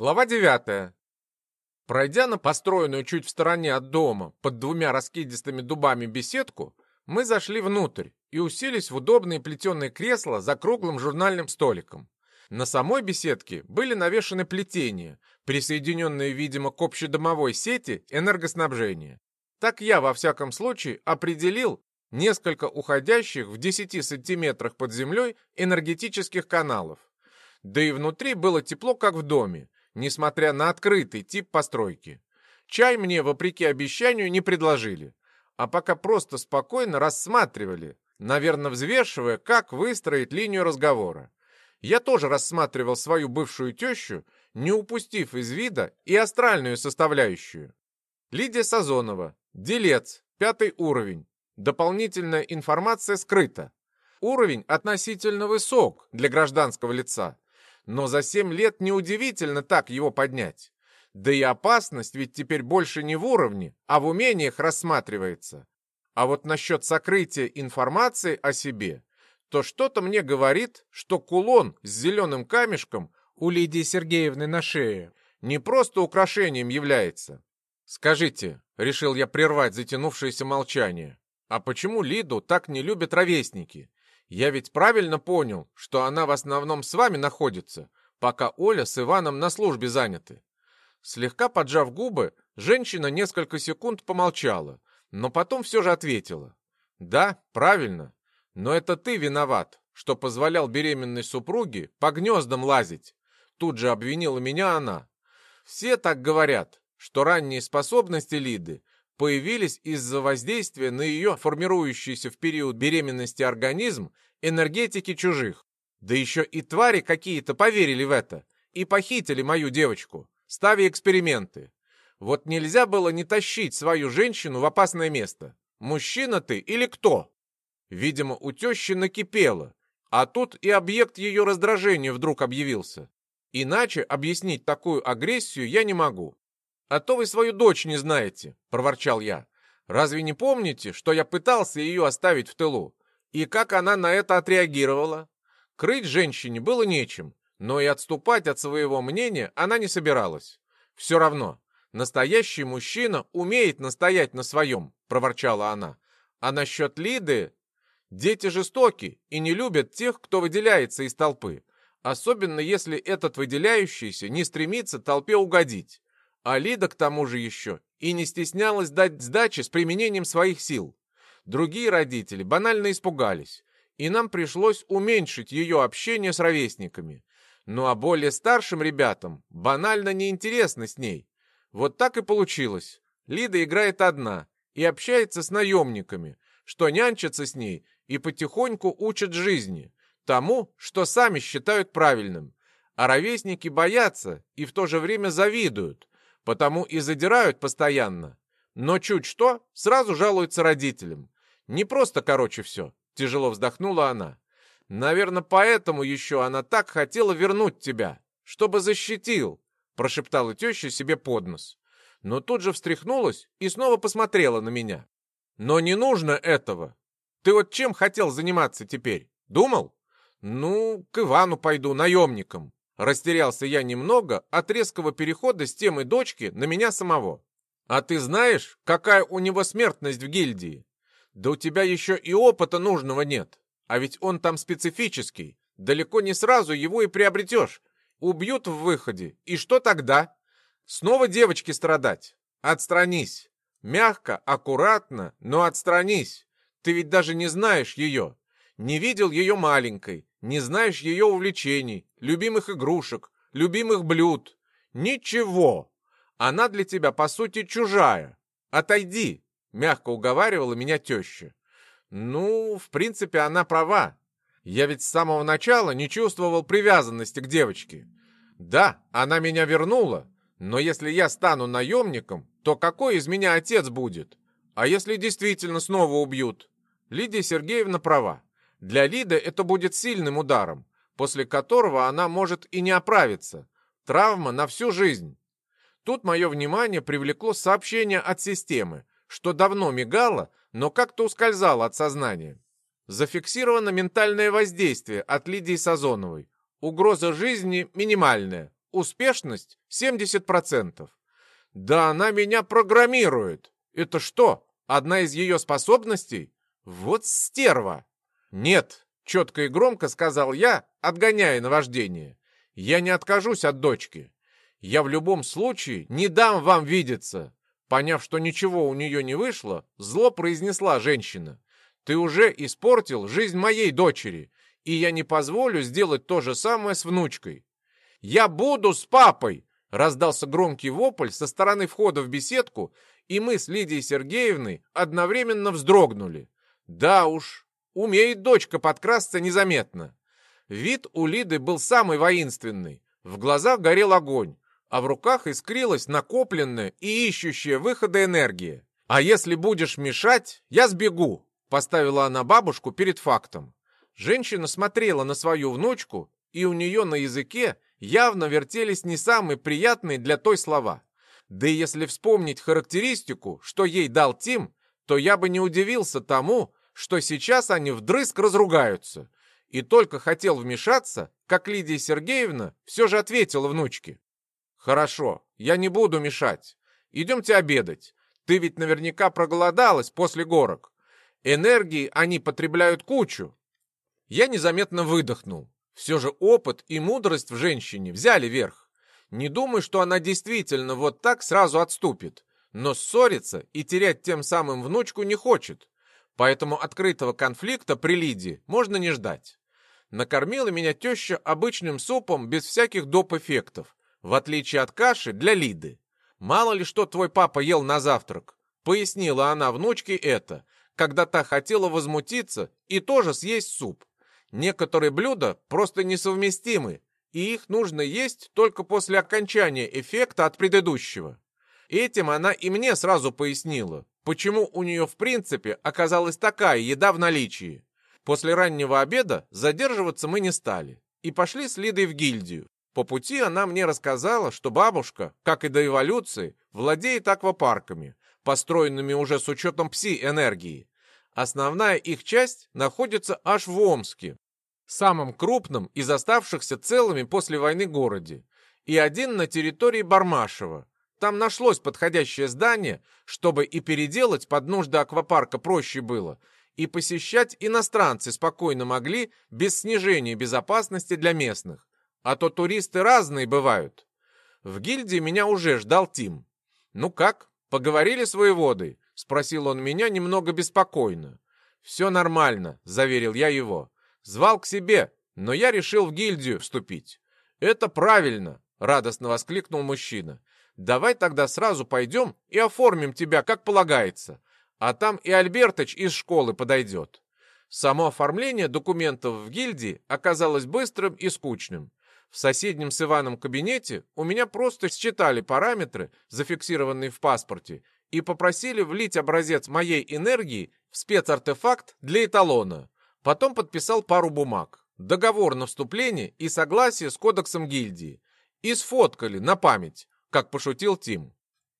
Глава 9. Пройдя на построенную чуть в стороне от дома под двумя раскидистыми дубами беседку, мы зашли внутрь и уселись в удобные плетеные кресла за круглым журнальным столиком. На самой беседке были навешаны плетения, присоединенные, видимо, к общедомовой сети энергоснабжения. Так я, во всяком случае, определил несколько уходящих в 10 сантиметрах под землей энергетических каналов. Да и внутри было тепло, как в доме, несмотря на открытый тип постройки. Чай мне, вопреки обещанию, не предложили, а пока просто спокойно рассматривали, наверное, взвешивая, как выстроить линию разговора. Я тоже рассматривал свою бывшую тещу, не упустив из вида и астральную составляющую. Лидия Сазонова, делец, пятый уровень. Дополнительная информация скрыта. Уровень относительно высок для гражданского лица, но за семь лет неудивительно так его поднять. Да и опасность ведь теперь больше не в уровне, а в умениях рассматривается. А вот насчет сокрытия информации о себе, то что-то мне говорит, что кулон с зеленым камешком у Лидии Сергеевны на шее не просто украшением является. «Скажите», — решил я прервать затянувшееся молчание, «а почему Лиду так не любят ровесники? Я ведь правильно понял, что она в основном с вами находится, пока Оля с Иваном на службе заняты. Слегка поджав губы, женщина несколько секунд помолчала, но потом все же ответила. «Да, правильно. Но это ты виноват, что позволял беременной супруге по гнездам лазить». Тут же обвинила меня она. «Все так говорят, что ранние способности Лиды появились из-за воздействия на ее формирующийся в период беременности организм энергетики чужих. Да еще и твари какие-то поверили в это и похитили мою девочку, ставя эксперименты. Вот нельзя было не тащить свою женщину в опасное место. Мужчина ты или кто? Видимо, у тещи накипело, а тут и объект ее раздражения вдруг объявился. Иначе объяснить такую агрессию я не могу. «А то вы свою дочь не знаете», — проворчал я. «Разве не помните, что я пытался ее оставить в тылу? И как она на это отреагировала? Крыть женщине было нечем, но и отступать от своего мнения она не собиралась. Все равно, настоящий мужчина умеет настоять на своем», — проворчала она. «А насчет Лиды...» «Дети жестоки и не любят тех, кто выделяется из толпы, особенно если этот выделяющийся не стремится толпе угодить. А Лида к тому же еще и не стеснялась дать сдачи с применением своих сил. Другие родители банально испугались, и нам пришлось уменьшить ее общение с ровесниками. Ну а более старшим ребятам банально неинтересно с ней. Вот так и получилось. Лида играет одна и общается с наемниками, что нянчатся с ней и потихоньку учат жизни, тому, что сами считают правильным. А ровесники боятся и в то же время завидуют, потому и задирают постоянно. Но чуть что, сразу жалуются родителям. Не просто, короче, все. Тяжело вздохнула она. Наверное, поэтому еще она так хотела вернуть тебя, чтобы защитил, прошептала теща себе под нос. Но тут же встряхнулась и снова посмотрела на меня. Но не нужно этого. Ты вот чем хотел заниматься теперь? Думал? Ну, к Ивану пойду, наемником. Растерялся я немного от резкого перехода с темы дочки на меня самого. А ты знаешь, какая у него смертность в гильдии? Да у тебя еще и опыта нужного нет. А ведь он там специфический. Далеко не сразу его и приобретешь. Убьют в выходе. И что тогда? Снова девочки страдать. Отстранись. Мягко, аккуратно, но отстранись. Ты ведь даже не знаешь ее. Не видел ее маленькой не знаешь ее увлечений, любимых игрушек, любимых блюд. Ничего. Она для тебя, по сути, чужая. Отойди, мягко уговаривала меня теща. Ну, в принципе, она права. Я ведь с самого начала не чувствовал привязанности к девочке. Да, она меня вернула, но если я стану наемником, то какой из меня отец будет? А если действительно снова убьют? Лидия Сергеевна права. Для Лиды это будет сильным ударом, после которого она может и не оправиться. Травма на всю жизнь. Тут мое внимание привлекло сообщение от системы, что давно мигало, но как-то ускользало от сознания. Зафиксировано ментальное воздействие от Лидии Сазоновой. Угроза жизни минимальная. Успешность 70%. Да она меня программирует. Это что, одна из ее способностей? Вот стерва. Нет, четко и громко сказал я, отгоняя наваждение. Я не откажусь от дочки. Я в любом случае не дам вам видеться. Поняв, что ничего у нее не вышло, зло произнесла женщина. Ты уже испортил жизнь моей дочери, и я не позволю сделать то же самое с внучкой. Я буду с папой! Раздался громкий вопль со стороны входа в беседку, и мы с Лидией Сергеевной одновременно вздрогнули. Да уж, умеет дочка подкрасться незаметно. Вид у Лиды был самый воинственный. В глазах горел огонь, а в руках искрилась накопленная и ищущая выхода энергия. «А если будешь мешать, я сбегу», — поставила она бабушку перед фактом. Женщина смотрела на свою внучку, и у нее на языке явно вертелись не самые приятные для той слова. Да и если вспомнить характеристику, что ей дал Тим, то я бы не удивился тому, что сейчас они вдрызг разругаются. И только хотел вмешаться, как Лидия Сергеевна все же ответила внучке. «Хорошо, я не буду мешать. Идемте обедать. Ты ведь наверняка проголодалась после горок. Энергии они потребляют кучу». Я незаметно выдохнул. Все же опыт и мудрость в женщине взяли верх. Не думаю, что она действительно вот так сразу отступит. Но ссориться и терять тем самым внучку не хочет. Поэтому открытого конфликта при Лиде можно не ждать. Накормила меня теща обычным супом без всяких доп. эффектов, в отличие от каши для Лиды. Мало ли что твой папа ел на завтрак. Пояснила она внучке это, когда та хотела возмутиться и тоже съесть суп. Некоторые блюда просто несовместимы, и их нужно есть только после окончания эффекта от предыдущего. Этим она и мне сразу пояснила, почему у нее в принципе оказалась такая еда в наличии. После раннего обеда задерживаться мы не стали и пошли с Лидой в гильдию. По пути она мне рассказала, что бабушка, как и до эволюции, владеет аквапарками, построенными уже с учетом пси-энергии, Основная их часть находится аж в Омске, самом крупном из оставшихся целыми после войны городе, и один на территории Бармашева. Там нашлось подходящее здание, чтобы и переделать под нужды аквапарка проще было, и посещать иностранцы спокойно могли без снижения безопасности для местных. А то туристы разные бывают. В гильдии меня уже ждал Тим. «Ну как, поговорили с воеводой?» — спросил он меня немного беспокойно. «Все нормально», — заверил я его. «Звал к себе, но я решил в гильдию вступить». «Это правильно», — радостно воскликнул мужчина. «Давай тогда сразу пойдем и оформим тебя, как полагается. А там и Альбертыч из школы подойдет». Само оформление документов в гильдии оказалось быстрым и скучным. В соседнем с Иваном кабинете у меня просто считали параметры, зафиксированные в паспорте, и попросили влить образец моей энергии в спецартефакт для эталона. Потом подписал пару бумаг, договор на вступление и согласие с кодексом гильдии. И сфоткали на память, как пошутил Тим.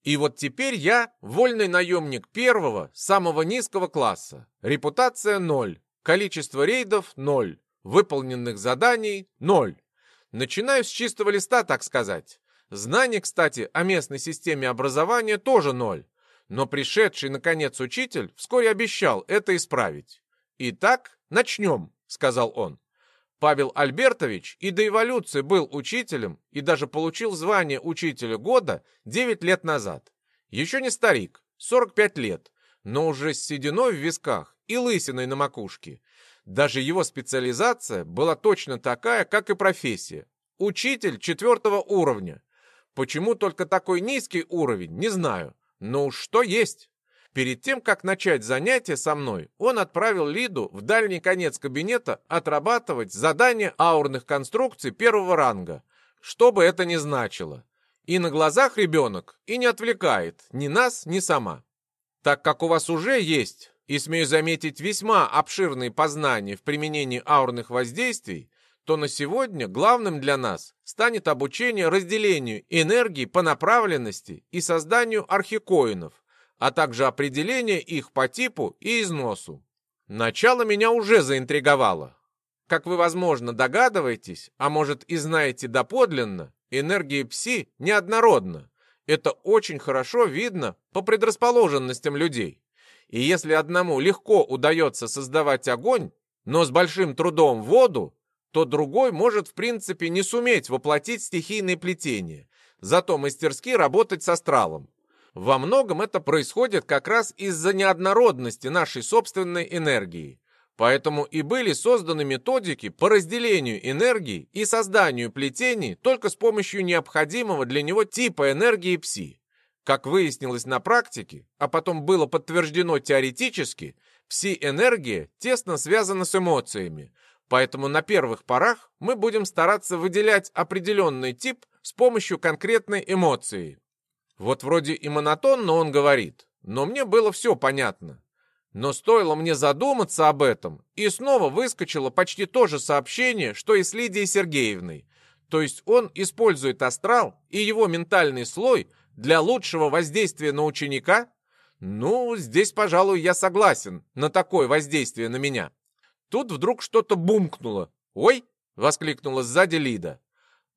И вот теперь я вольный наемник первого, самого низкого класса. Репутация ноль, количество рейдов ноль, выполненных заданий ноль. Начинаю с чистого листа, так сказать. Знаний, кстати, о местной системе образования тоже ноль. Но пришедший, наконец, учитель вскоре обещал это исправить. «Итак, начнем», — сказал он. Павел Альбертович и до эволюции был учителем и даже получил звание учителя года 9 лет назад. Еще не старик, 45 лет, но уже с сединой в висках и лысиной на макушке. Даже его специализация была точно такая, как и профессия. Учитель четвертого уровня. Почему только такой низкий уровень, не знаю. Ну, что есть? Перед тем, как начать занятие со мной, он отправил Лиду в дальний конец кабинета отрабатывать задания аурных конструкций первого ранга, что бы это ни значило. И на глазах ребенок и не отвлекает ни нас, ни сама. Так как у вас уже есть, и смею заметить, весьма обширные познания в применении аурных воздействий, то на сегодня главным для нас станет обучение разделению энергии по направленности и созданию архикоинов, а также определение их по типу и износу. Начало меня уже заинтриговало. Как вы, возможно, догадываетесь, а может и знаете доподлинно, энергия пси неоднородна. Это очень хорошо видно по предрасположенностям людей. И если одному легко удается создавать огонь, но с большим трудом воду, то другой может в принципе не суметь воплотить стихийные плетения, зато мастерски работать с астралом. Во многом это происходит как раз из-за неоднородности нашей собственной энергии. Поэтому и были созданы методики по разделению энергии и созданию плетений только с помощью необходимого для него типа энергии пси. Как выяснилось на практике, а потом было подтверждено теоретически, пси-энергия тесно связана с эмоциями, поэтому на первых порах мы будем стараться выделять определенный тип с помощью конкретной эмоции. Вот вроде и монотонно он говорит, но мне было все понятно. Но стоило мне задуматься об этом, и снова выскочило почти то же сообщение, что и с Лидией Сергеевной. То есть он использует астрал и его ментальный слой для лучшего воздействия на ученика? Ну, здесь, пожалуй, я согласен на такое воздействие на меня. Тут вдруг что-то бумкнуло. «Ой!» — воскликнула сзади Лида.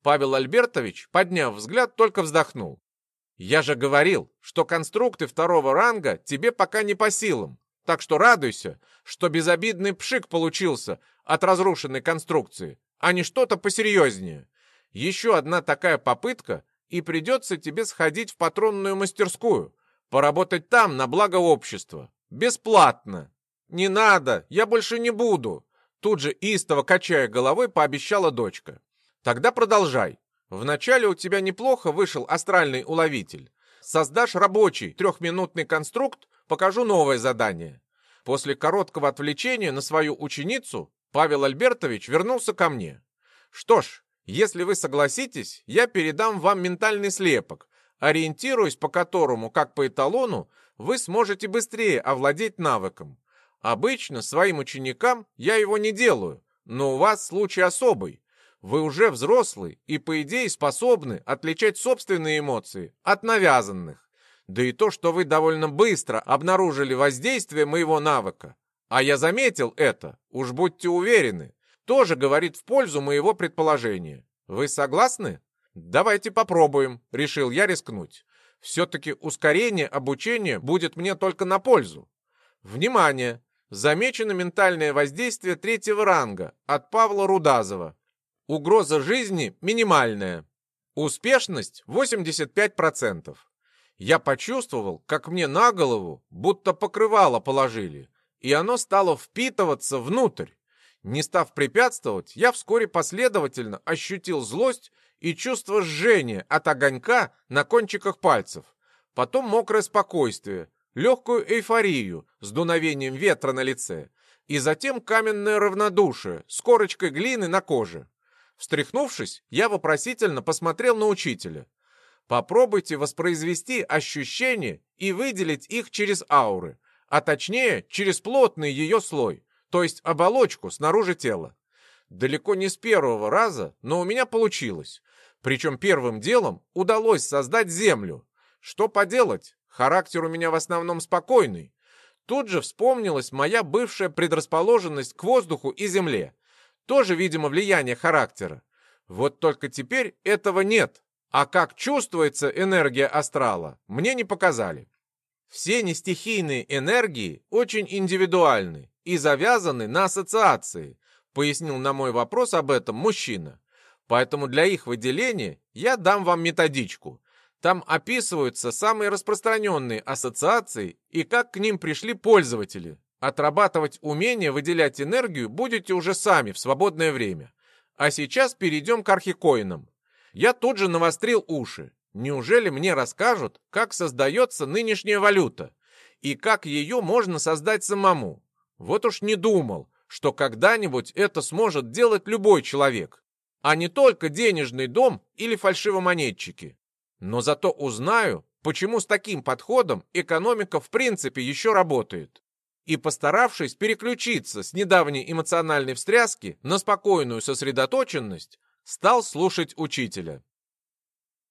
Павел Альбертович, подняв взгляд, только вздохнул. «Я же говорил, что конструкты второго ранга тебе пока не по силам, так что радуйся, что безобидный пшик получился от разрушенной конструкции, а не что-то посерьезнее. Еще одна такая попытка, и придется тебе сходить в патронную мастерскую, поработать там на благо общества. Бесплатно. Не надо, я больше не буду. Тут же истово качая головой, пообещала дочка. Тогда продолжай. Вначале у тебя неплохо вышел астральный уловитель. Создашь рабочий трехминутный конструкт, покажу новое задание. После короткого отвлечения на свою ученицу Павел Альбертович вернулся ко мне. Что ж, если вы согласитесь, я передам вам ментальный слепок, ориентируясь по которому, как по эталону, вы сможете быстрее овладеть навыком. Обычно своим ученикам я его не делаю, но у вас случай особый. Вы уже взрослый и, по идее, способны отличать собственные эмоции от навязанных. Да и то, что вы довольно быстро обнаружили воздействие моего навыка. А я заметил это, уж будьте уверены тоже говорит в пользу моего предположения. Вы согласны? Давайте попробуем, решил я рискнуть. Все-таки ускорение обучения будет мне только на пользу. Внимание! Замечено ментальное воздействие третьего ранга от Павла Рудазова. Угроза жизни минимальная. Успешность 85%. Я почувствовал, как мне на голову будто покрывало положили, и оно стало впитываться внутрь. Не став препятствовать, я вскоре последовательно ощутил злость и чувство жжения от огонька на кончиках пальцев, потом мокрое спокойствие, легкую эйфорию с дуновением ветра на лице и затем каменное равнодушие с корочкой глины на коже. Встряхнувшись, я вопросительно посмотрел на учителя. Попробуйте воспроизвести ощущения и выделить их через ауры, а точнее через плотный ее слой то есть оболочку снаружи тела. Далеко не с первого раза, но у меня получилось. Причем первым делом удалось создать землю. Что поделать, характер у меня в основном спокойный. Тут же вспомнилась моя бывшая предрасположенность к воздуху и земле. Тоже, видимо, влияние характера. Вот только теперь этого нет. А как чувствуется энергия астрала, мне не показали. Все нестихийные энергии очень индивидуальны и завязаны на ассоциации, пояснил на мой вопрос об этом мужчина. Поэтому для их выделения я дам вам методичку. Там описываются самые распространенные ассоциации и как к ним пришли пользователи. Отрабатывать умение выделять энергию будете уже сами в свободное время. А сейчас перейдем к архикоинам. Я тут же навострил уши. Неужели мне расскажут, как создается нынешняя валюта и как ее можно создать самому? Вот уж не думал, что когда-нибудь это сможет делать любой человек, а не только денежный дом или фальшивомонетчики. Но зато узнаю, почему с таким подходом экономика в принципе еще работает. И постаравшись переключиться с недавней эмоциональной встряски на спокойную сосредоточенность, стал слушать учителя.